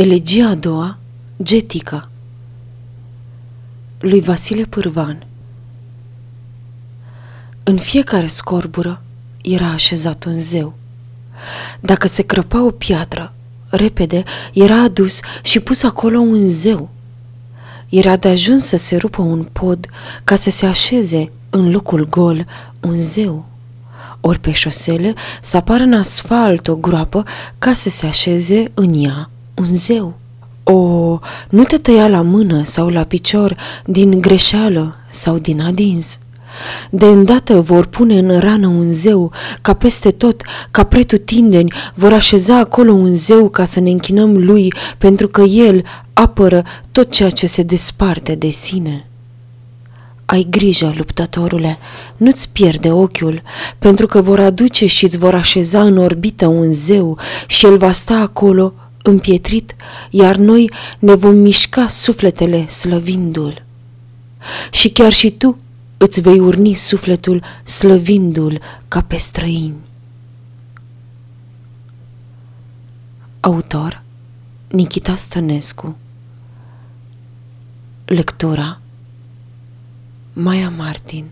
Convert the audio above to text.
Elegia a doua, Getica lui Vasile Pârvan În fiecare scorbură era așezat un zeu. Dacă se crăpa o piatră, repede era adus și pus acolo un zeu. Era de ajuns să se rupă un pod ca să se așeze în locul gol un zeu. Ori pe șosele să apară în asfalt o groapă ca să se așeze în ea un zeu. O, nu te tăia la mână sau la picior din greșeală sau din adins. De îndată vor pune în rană un zeu, ca peste tot, ca pretutindeni, vor așeza acolo un zeu ca să ne închinăm lui, pentru că el apără tot ceea ce se desparte de sine. Ai grijă, luptătorule, nu-ți pierde ochiul, pentru că vor aduce și îți vor așeza în orbită un zeu și el va sta acolo împietrit, iar noi ne vom mișca sufletele slăvindu-l. Și chiar și tu îți vei urni sufletul slăvindu-l ca pe străini. Autor Nikita Stănescu Lectura Maia Martin